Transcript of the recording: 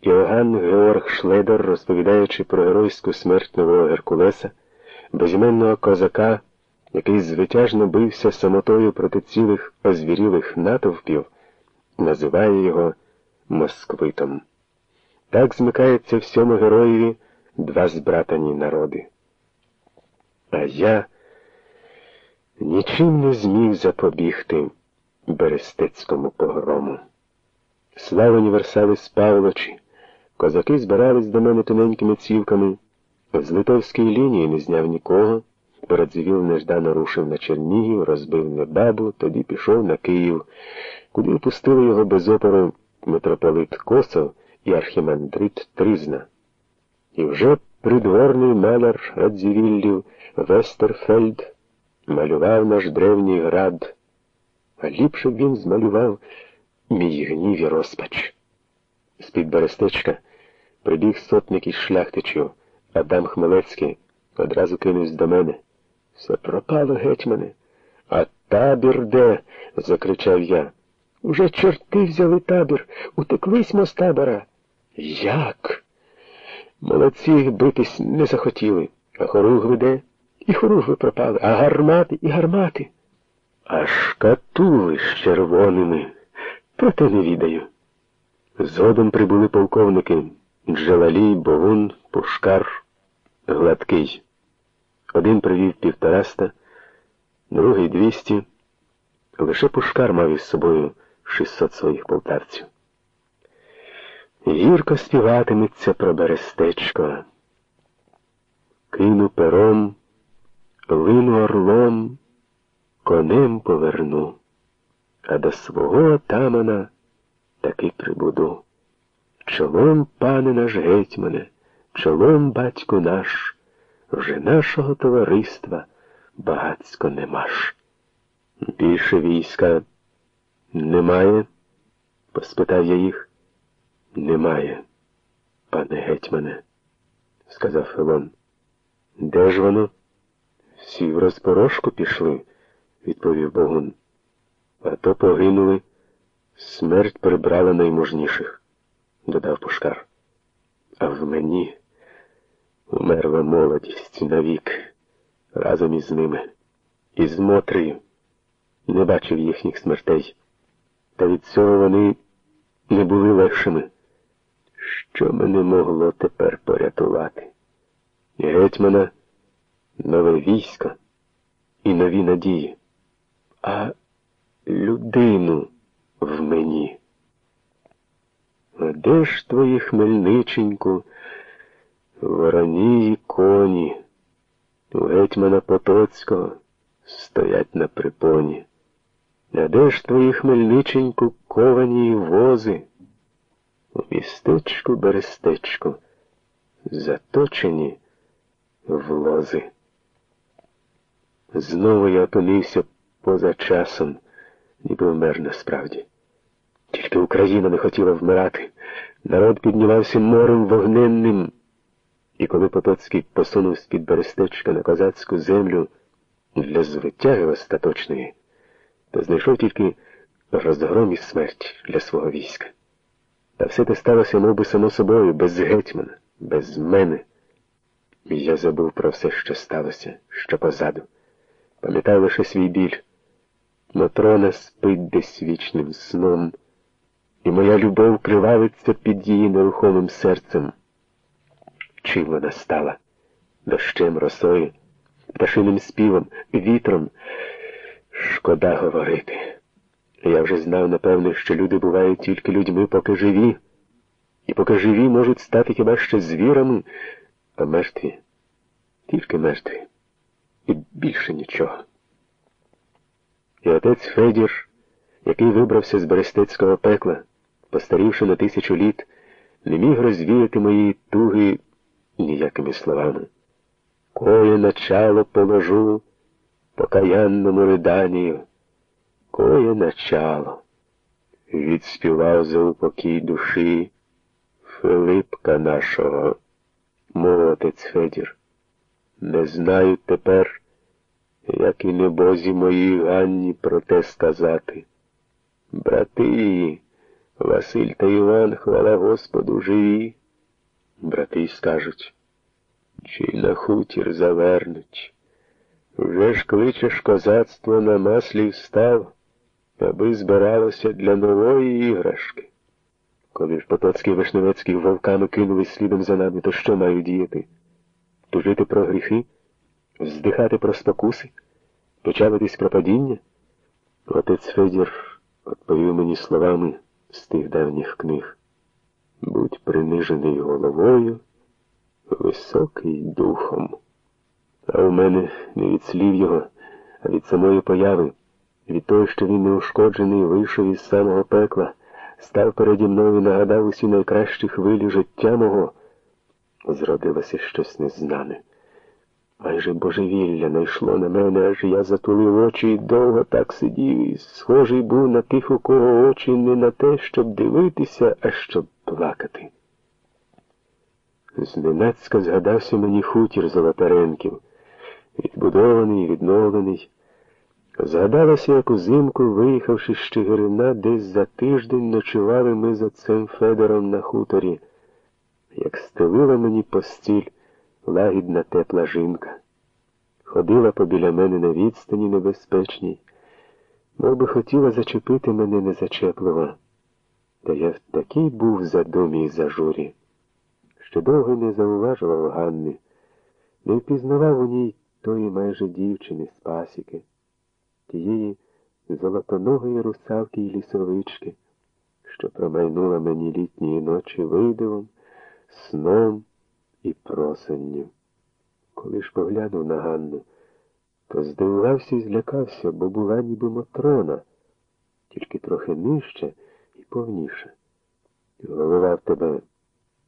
Іоганн Георг Шледер, розповідаючи про геройську смерть нового Геркулеса, безіменного козака, який звитяжно бився самотою проти цілих озвірілих натовпів, називає його Москвитом. Так змикається всьому героєві два збратані народи. А я нічим не зміг запобігти Берестецькому погрому. Славені Версалис Павлочі, козаки збирались до мене тоненькими цівками. З литовської лінії не зняв нікого. Радзивіл неждано рушив на Чернігів, розбив небабу, тоді пішов на Київ, куди пустили його без опору митрополит Косов і архімандрит Тризна. І вже придворний мелар Радзівіллів Вестерфельд малював наш древній град, а ліпше б він змалював мій гнів і розпач. З-під берестечка прибіг сотник із шляхтичів, Адам Хмелецький одразу кинувся до мене. Все пропало, гетьмане. А табір де? закричав я. Уже чорти взяли табір, утеклись ми з табора. Як? Молодці битись не захотіли, а хоругви де? І хоругви пропали, а гармати і гармати. А шкатули з червоними. Проте не відаю. Згодом прибули полковники Джалалій, Богун, Пушкар, Гладкий. Один привів півтораста, другий двісті. Лише Пушкар мав із собою шістсот своїх полтавців. Гірко співатиметься про берестечко. Кину пером, лину орлом, конем поверну, а до свого отамана таки прибуду. Чолом, пане наш гетьмане, чолом, батько наш, вже нашого товариства багацько немаш. Більше війська немає? поспитав я їх. Немає, пане гетьмане, сказав Филон. Де ж воно? Всі в розпорожку пішли, відповів Богун. А то погинули. Смерть прибрала найможніших, додав Пушкар. А в мені умерла молодість навік разом із ними, і з Мотрею. Не бачив їхніх смертей. Та від цього вони не були легшими. Що мене могло тепер порятувати? Гетьмана, нове військо і нові надії, а людину в мені. А де ж твої Хмельниченьку, вороні коні, у гетьмана Потоцького стоять на припоні? А де ж твої Хмельниченьку ковані вози? У містечку берестечку, заточені в лози. Знову я опинився поза часом, ніби вмер насправді. Тільки Україна не хотіла вмирати. Народ піднімався морем вогненним. І коли Потоцький посунув з-під берестечка на козацьку землю для звитяги остаточної, то знайшов тільки розгром і смерть для свого війська. Та все те сталося мов би, само собою, без гетьмана, без мене. Я забув про все, що сталося, що позаду. Пам'ятаю лише свій біль. Матрона спить десь вічним сном, і моя любов кривавиться під її нерухомим серцем. Чим вона стала? Дощем, росою, пташиним співом, вітром. Шкода говорити. Я вже знав, напевне, що люди бувають тільки людьми, поки живі, і поки живі можуть стати хіба ще звірами, а мертві, тільки мертві, і більше нічого. І отець Федір, який вибрався з Берестецького пекла, постарівши на тисячу літ, не міг розвіяти мої туги ніякими словами. Кое начало положу покаянному риданію такое начало. Відспівав за упокій душі Филипка нашого, молодець Федір. Не знаю тепер, як і небозі моїй Ганні про те сказати. Брати її Василь та Іван, хвала Господу, живі. Брати скажуть, чи на хутір завернуть. Вже ж кличеш козацтво на маслі встав, аби збиралося для нової іграшки. Коли ж Потоцький і Вишневецький вовками кинулись слідом за нами, то що маю діяти? Тужити про гріхи? Вздихати про спокуси? Печалитись про падіння? Отець Федір відповів мені словами з тих давніх книг. Будь принижений головою, високий духом. А у мене не від слів його, а від самої появи, від того, що він неушкоджений вийшов із самого пекла, став переді мною і нагадав усі найкращі хвилі життя мого. Зродилося щось незнане. Майже божевілля найшло на мене, аж я затулив очі і довго так сидів, і схожий був на тих, у кого очі не на те, щоб дивитися, а щоб плакати. Зненацька згадався мені хутір Золотаренків, відбудований відновлений. Згадалося, як узимку, виїхавши з Чигирина, десь за тиждень ночували ми за цим Федором на хуторі, як стелила мені постіль лагідна тепла жінка. Ходила побіля мене на відстані небезпечній, мов би хотіла зачепити мене незачепливо. Та я в такий був задумі і зажурі, що довго не зауважував Ганни, не впізнавав у ній тої майже дівчини з пасіки, тієї золотоногої русалки й лісовички, що промайнула мені літньої ночі видивом, сном і просенню. Коли ж поглянув на Ганну, то здивувався і злякався, бо була ніби Матрона, тільки трохи нижче і повніше. Голова в тебе